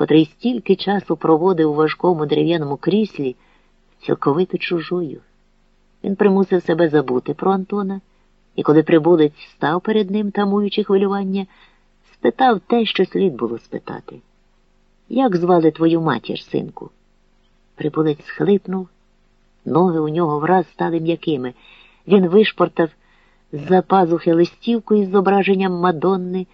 котрий стільки часу проводив у важкому дерев'яному кріслі, цілковито чужою. Він примусив себе забути про Антона, і коли прибулець став перед ним, тамуючи хвилювання, спитав те, що слід було спитати. Як звали твою матір, синку? Прибулець схлипнув, ноги у нього враз стали м'якими. Він вишпортав з-за пазухи листівку із зображенням Мадонни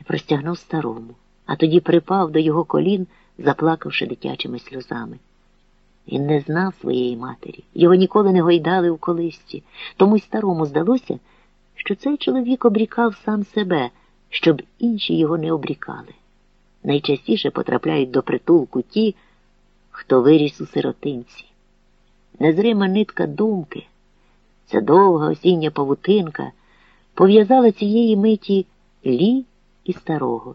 і простягнув старому, а тоді припав до його колін, заплакавши дитячими сльозами. Він не знав своєї матері, його ніколи не гойдали в колисці, тому й старому здалося, що цей чоловік обрікав сам себе, щоб інші його не обрікали. Найчастіше потрапляють до притулку ті, хто виріс у сиротинці. Незрима нитка думки, ця довга осіння павутинка, пов'язала цієї миті лі і старого.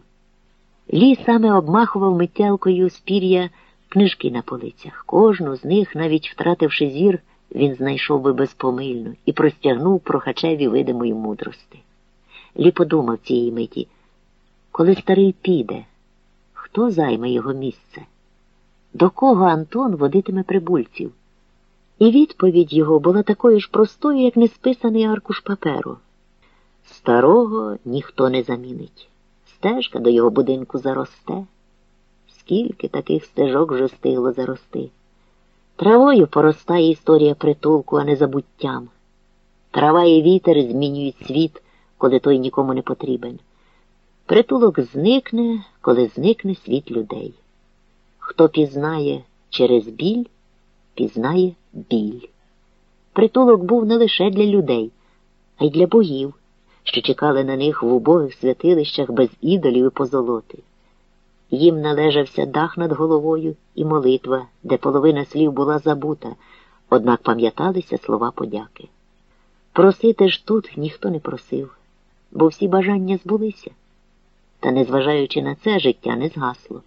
Лі саме обмахував миттялкою спір'я книжки на полицях. Кожну з них, навіть втративши зір, він знайшов би безпомильно і простягнув прохачеві видимої мудрости. Лі подумав цієї миті, коли старий піде, хто займе його місце? До кого Антон водитиме прибульців? І відповідь його була такою ж простою, як несписаний аркуш паперу. Старого ніхто не замінить. Стежка до його будинку заросте. Скільки таких стежок вже стигло зарости. Травою поростає історія притулку, а не забуттям. Трава і вітер змінюють світ, коли той нікому не потрібен. Притулок зникне, коли зникне світ людей. Хто пізнає через біль, пізнає біль. Притулок був не лише для людей, а й для богів, що чекали на них в убогих святилищах без ідолів і позолоти. Їм належався дах над головою і молитва, де половина слів була забута, однак пам'яталися слова подяки. Просити ж тут ніхто не просив, бо всі бажання збулися. Та, незважаючи на це, життя не згасло.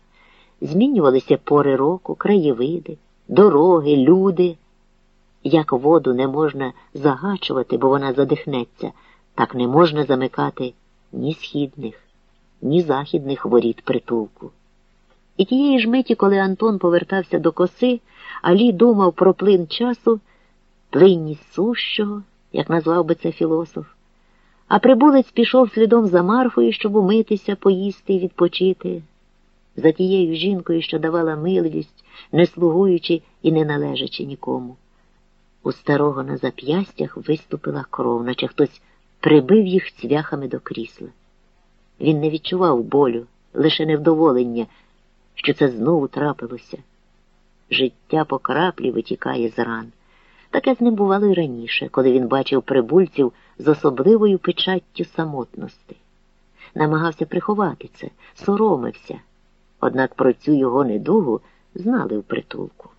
Змінювалися пори року, краєвиди, дороги, люди. Як воду не можна загачувати, бо вона задихнеться, так не можна замикати ні східних, ні західних воріт притулку. І тієї ж миті, коли Антон повертався до коси, Алі думав про плин часу, плинність сущого, як назвав би це філософ. А прибулець пішов слідом за Марфою, щоб умитися, поїсти і відпочити, за тією жінкою, що давала милість, не слугуючи і не належачи нікому. У старого на зап'ястях виступила кров, наче хтось прибив їх цвяхами до крісла. Він не відчував болю, лише невдоволення, що це знову трапилося. Життя по краплі витікає з ран. Таке з ним бувало й раніше, коли він бачив прибульців з особливою печаттю самотності. Намагався приховати це, соромився, однак про цю його недугу знали в притулку.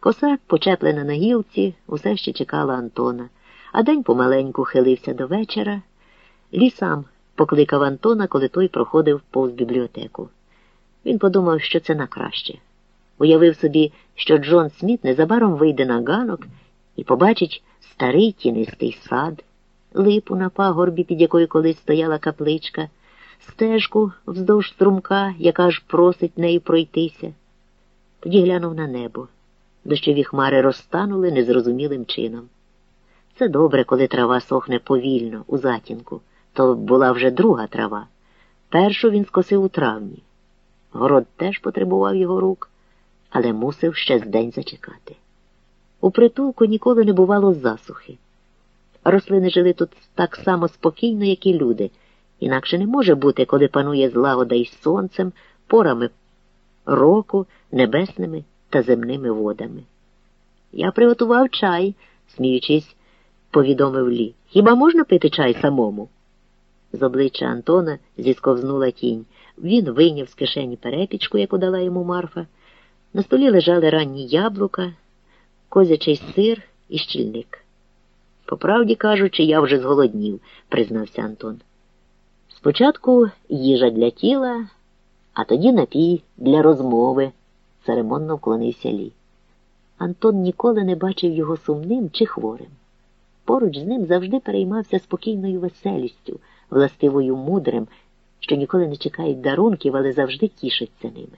Косак, почеплена на гілці, усе ще чекала Антона, а день помаленьку хилився до вечора. Лі сам покликав Антона, коли той проходив повз бібліотеку. Він подумав, що це на краще. Уявив собі, що Джон Сміт незабаром вийде на ганок і побачить старий тінистий сад, липу на пагорбі, під якою колись стояла капличка, стежку вздовж струмка, яка ж просить нею пройтися. Тоді глянув на небо. Дощові хмари розтанули незрозумілим чином. Це добре, коли трава сохне повільно, у затінку. То була вже друга трава. Першу він скосив у травні. Город теж потребував його рук, але мусив ще з день зачекати. У притулку ніколи не бувало засухи. Рослини жили тут так само спокійно, як і люди, інакше не може бути, коли панує злагода із сонцем, порами року, небесними та земними водами. Я приготував чай, сміючись, повідомив Лі. Хіба можна пити чай самому? З обличчя Антона зісковзнула тінь. Він вийняв з кишені перепічку, яку дала йому Марфа. На столі лежали ранні яблука, козячий сир і щільник. По правді кажучи, я вже зголоднів, признався Антон. Спочатку їжа для тіла, а тоді напій для розмови, церемонно вклонився Лі. Антон ніколи не бачив його сумним чи хворим. Поруч з ним завжди переймався спокійною веселістю, властивою мудрим, що ніколи не чекають дарунків, але завжди тішаться ними.